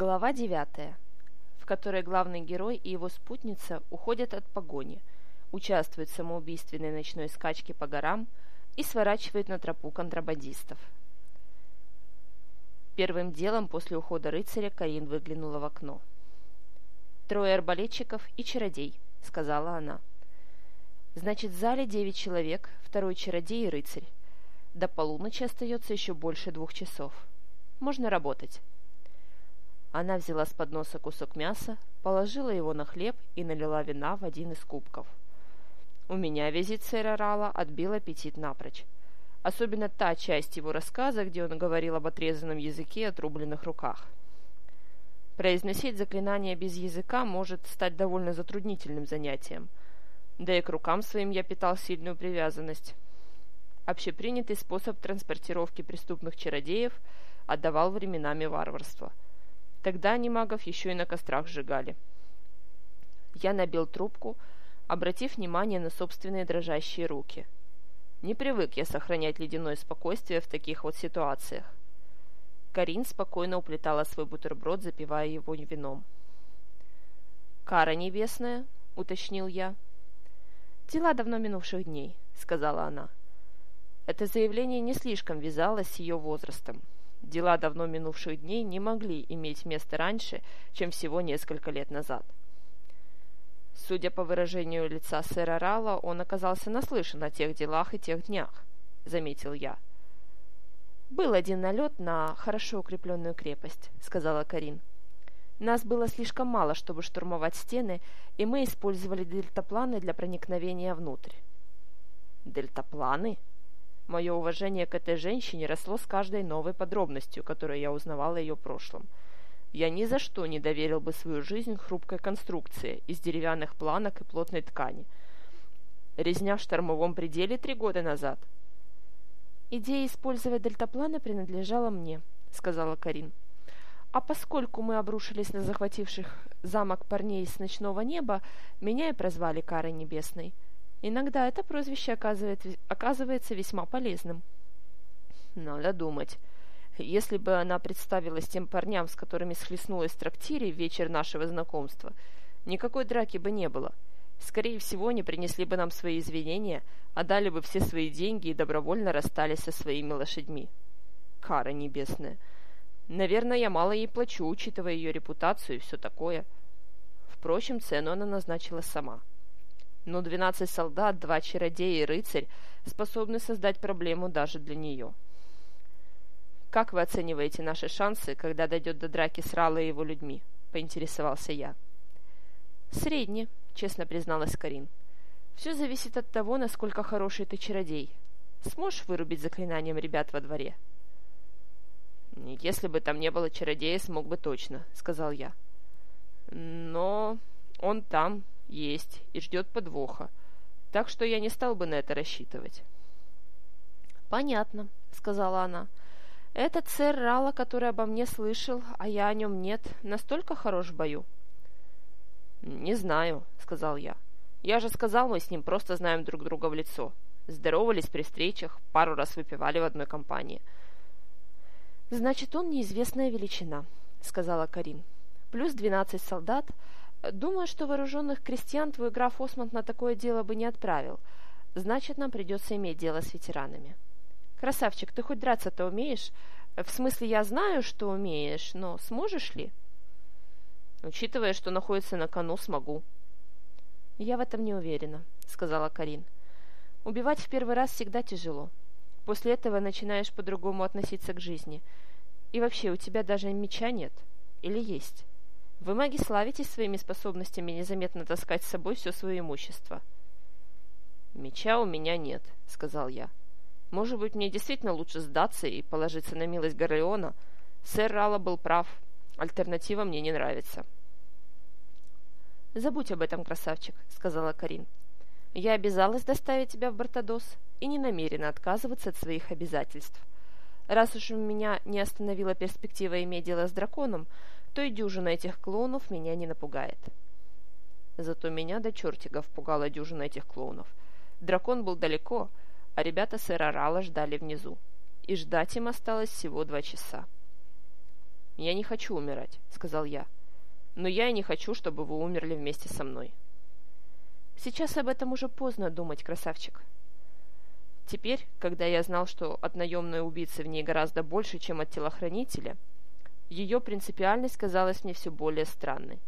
Глава 9, в которой главный герой и его спутница уходят от погони, участвуют в самоубийственной ночной скачке по горам и сворачивают на тропу контрабандистов. Первым делом после ухода рыцаря Карин выглянула в окно. «Трое арбалетчиков и чародей», — сказала она. «Значит, в зале девять человек, второй чародей и рыцарь. До полуночи остается еще больше двух часов. Можно работать». Она взяла с подноса кусок мяса, положила его на хлеб и налила вина в один из кубков. У меня визит сэра Рала отбил аппетит напрочь. Особенно та часть его рассказа, где он говорил об отрезанном языке и отрубленных руках. Произносить заклинания без языка может стать довольно затруднительным занятием. Да и к рукам своим я питал сильную привязанность. Общепринятый способ транспортировки преступных чародеев отдавал временами варварства – Тогда они магов еще и на кострах сжигали. Я набил трубку, обратив внимание на собственные дрожащие руки. Не привык я сохранять ледяное спокойствие в таких вот ситуациях. Карин спокойно уплетала свой бутерброд, запивая его вином. «Кара небесная», — уточнил я. «Дела давно минувших дней», — сказала она. Это заявление не слишком вязалось с ее возрастом. Дела давно минувших дней не могли иметь место раньше, чем всего несколько лет назад. Судя по выражению лица сэра Рала, он оказался наслышан о тех делах и тех днях, заметил я. «Был один налет на хорошо укрепленную крепость», — сказала Карин. «Нас было слишком мало, чтобы штурмовать стены, и мы использовали дельтапланы для проникновения внутрь». «Дельтапланы?» Мое уважение к этой женщине росло с каждой новой подробностью, которую я узнавала о ее прошлом. Я ни за что не доверил бы свою жизнь хрупкой конструкции из деревянных планок и плотной ткани. Резня в штормовом пределе три года назад. «Идея использовать дельтапланы принадлежала мне», — сказала Карин. «А поскольку мы обрушились на захвативших замок парней с ночного неба, меня и прозвали Карой Небесной». Иногда это прозвище оказывается весьма полезным. Надо думать. Если бы она представилась тем парням, с которыми схлестнулась в трактире в вечер нашего знакомства, никакой драки бы не было. Скорее всего, они принесли бы нам свои извинения, отдали бы все свои деньги и добровольно расстались со своими лошадьми. Кара небесная. Наверное, я мало ей плачу, учитывая ее репутацию и все такое. Впрочем, цену она назначила сама. — но двенадцать солдат, два чародея и рыцарь способны создать проблему даже для нее. «Как вы оцениваете наши шансы, когда дойдет до драки с Раллой и его людьми?» — поинтересовался я. «Средне», — честно призналась Карин. «Все зависит от того, насколько хороший ты чародей. Сможешь вырубить заклинанием ребят во дворе?» «Если бы там не было чародея, смог бы точно», — сказал я. «Но он там, есть и ждет подвоха, так что я не стал бы на это рассчитывать. «Понятно», — сказала она. «Этот сэр Рала, который обо мне слышал, а я о нем нет, настолько хорош в бою?» «Не знаю», — сказал я. «Я же сказал, мы с ним просто знаем друг друга в лицо. Здоровались при встречах, пару раз выпивали в одной компании». «Значит, он неизвестная величина», — сказала Карин. «Плюс двенадцать солдат, Думаю, что вооруженных крестьян твой граф Осмонд на такое дело бы не отправил. Значит, нам придется иметь дело с ветеранами. Красавчик, ты хоть драться-то умеешь? В смысле, я знаю, что умеешь, но сможешь ли? Учитывая, что находится на кону, смогу. Я в этом не уверена, сказала Карин. Убивать в первый раз всегда тяжело. После этого начинаешь по-другому относиться к жизни. И вообще, у тебя даже меча нет? Или есть? Вы, маги, славитесь своими способностями незаметно таскать с собой все свое имущество. «Меча у меня нет», — сказал я. «Может быть, мне действительно лучше сдаться и положиться на милость Горлеона? Сэр Рала был прав. Альтернатива мне не нравится». «Забудь об этом, красавчик», — сказала Карин. «Я обязалась доставить тебя в Бартадос и не намерена отказываться от своих обязательств. Раз уж меня не остановила перспектива иметь дело с драконом, то и дюжина этих клоунов меня не напугает. Зато меня до чертиков пугала дюжина этих клоунов. Дракон был далеко, а ребята сэра Рала ждали внизу. И ждать им осталось всего два часа. «Я не хочу умирать», — сказал я. «Но я и не хочу, чтобы вы умерли вместе со мной». «Сейчас об этом уже поздно думать, красавчик». Теперь, когда я знал, что от наемной убийцы в ней гораздо больше, чем от телохранителя, ее принципиальность казалась мне все более странной.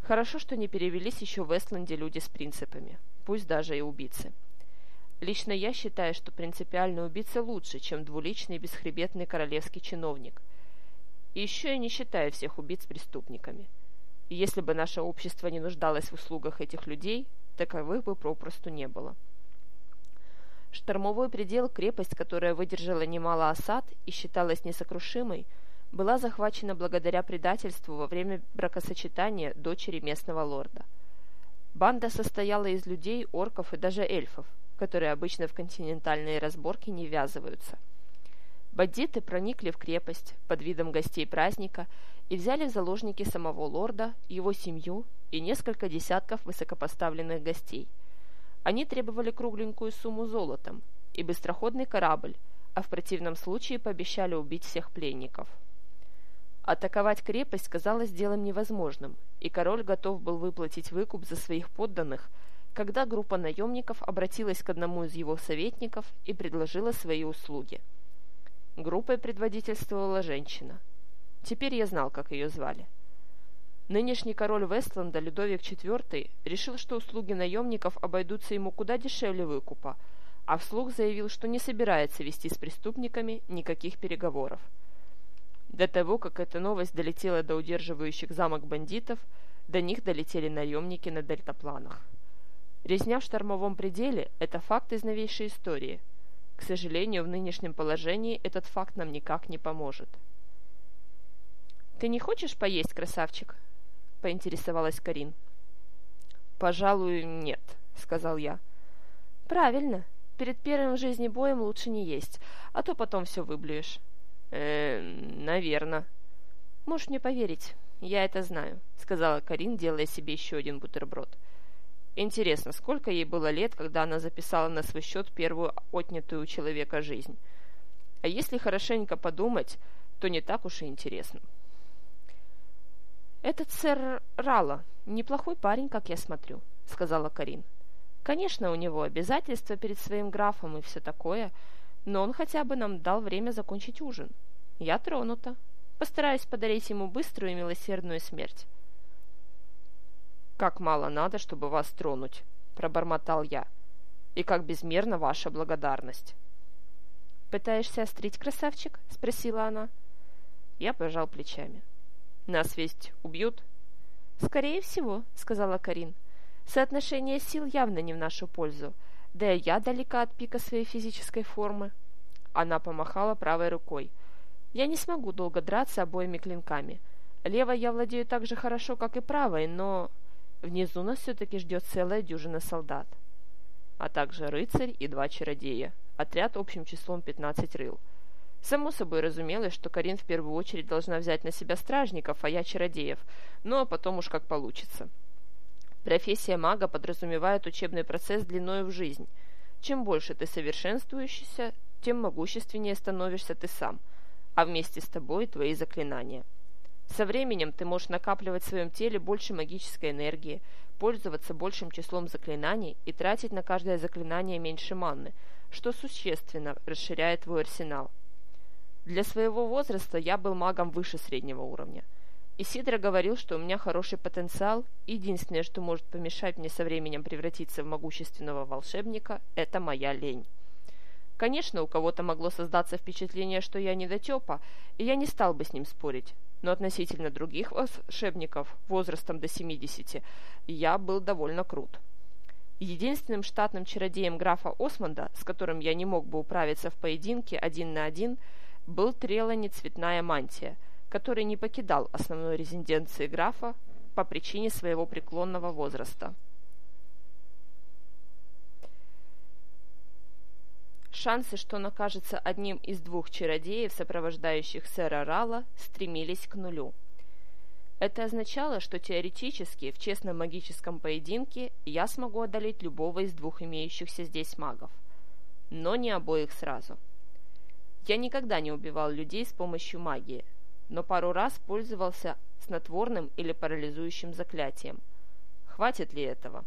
Хорошо, что не перевелись еще в Эстленде люди с принципами, пусть даже и убийцы. Лично я считаю, что принципиальный убийца лучше, чем двуличный бесхребетный королевский чиновник. И еще я не считаю всех убийц преступниками. Если бы наше общество не нуждалось в услугах этих людей, таковых бы попросту не было. Штормовой предел, крепость, которая выдержала немало осад и считалась несокрушимой, была захвачена благодаря предательству во время бракосочетания дочери местного лорда. Банда состояла из людей, орков и даже эльфов, которые обычно в континентальные разборки не ввязываются. Бандиты проникли в крепость под видом гостей праздника и взяли в заложники самого лорда, его семью и несколько десятков высокопоставленных гостей. Они требовали кругленькую сумму золотом и быстроходный корабль, а в противном случае пообещали убить всех пленников. Атаковать крепость казалось делом невозможным, и король готов был выплатить выкуп за своих подданных – когда группа наемников обратилась к одному из его советников и предложила свои услуги. Группой предводительствовала женщина. Теперь я знал, как ее звали. Нынешний король Вестланда, Людовик IV, решил, что услуги наемников обойдутся ему куда дешевле выкупа, а вслух заявил, что не собирается вести с преступниками никаких переговоров. До того, как эта новость долетела до удерживающих замок бандитов, до них долетели наемники на дельтапланах. Резня в штормовом пределе – это факт из новейшей истории. К сожалению, в нынешнем положении этот факт нам никак не поможет. «Ты не хочешь поесть, красавчик?» – поинтересовалась Карин. «Пожалуй, нет», – сказал я. «Правильно. Перед первым в боем лучше не есть, а то потом все выблюешь». «Э, наверно». «Можешь мне поверить, я это знаю», – сказала Карин, делая себе еще один бутерброд. – Интересно, сколько ей было лет, когда она записала на свой счет первую отнятую у человека жизнь? А если хорошенько подумать, то не так уж и интересно. «Этот сэр Рала неплохой парень, как я смотрю», — сказала Карин. «Конечно, у него обязательства перед своим графом и все такое, но он хотя бы нам дал время закончить ужин. Я тронута. Постараюсь подарить ему быструю и милосердную смерть. «Как мало надо, чтобы вас тронуть», — пробормотал я. «И как безмерна ваша благодарность». «Пытаешься острить, красавчик?» — спросила она. Я пожал плечами. «Нас ведь убьют?» «Скорее всего», — сказала Карин. «Соотношение сил явно не в нашу пользу, да и я далека от пика своей физической формы». Она помахала правой рукой. «Я не смогу долго драться обоими клинками. Левой я владею так же хорошо, как и правой, но...» Внизу нас все-таки ждет целая дюжина солдат, а также рыцарь и два чародея, отряд общим числом 15 рыл. Само собой разумелось, что Карин в первую очередь должна взять на себя стражников, а я чародеев, ну а потом уж как получится. Профессия мага подразумевает учебный процесс длиной в жизнь. Чем больше ты совершенствующийся, тем могущественнее становишься ты сам, а вместе с тобой твои заклинания – со временем ты можешь накапливать в своем теле больше магической энергии, пользоваться большим числом заклинаний и тратить на каждое заклинание меньше манны, что существенно расширяет твой арсенал. Для своего возраста я был магом выше среднего уровня. Исидро говорил, что у меня хороший потенциал, и единственное, что может помешать мне со временем превратиться в могущественного волшебника, это моя лень. Конечно, у кого-то могло создаться впечатление, что я недотепа, и я не стал бы с ним спорить, но относительно других волшебников возрастом до 70 я был довольно крут. Единственным штатным чародеем графа Осмонда, с которым я не мог бы управиться в поединке один на один, был Трелани Цветная Мантия, который не покидал основной резиденции графа по причине своего преклонного возраста. Шансы, что он окажется одним из двух чародеев, сопровождающих сэра Рала, стремились к нулю. Это означало, что теоретически в честном магическом поединке я смогу одолеть любого из двух имеющихся здесь магов. Но не обоих сразу. Я никогда не убивал людей с помощью магии. но пару раз пользовался снотворным или парализующим заклятием. Хватит ли этого?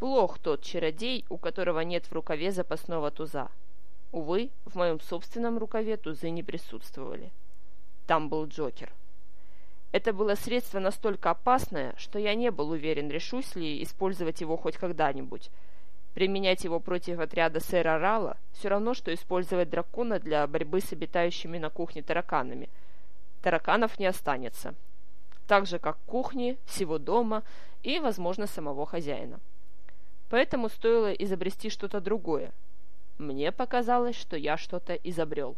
Плох тот чародей, у которого нет в рукаве запасного туза. Увы, в моем собственном рукаве тузы не присутствовали. Там был Джокер. Это было средство настолько опасное, что я не был уверен, решусь ли использовать его хоть когда-нибудь. Применять его против отряда сэра Рала все равно, что использовать дракона для борьбы с обитающими на кухне тараканами. Тараканов не останется. Так же, как кухни, всего дома и, возможно, самого хозяина. Поэтому стоило изобрести что-то другое. Мне показалось, что я что-то изобрел.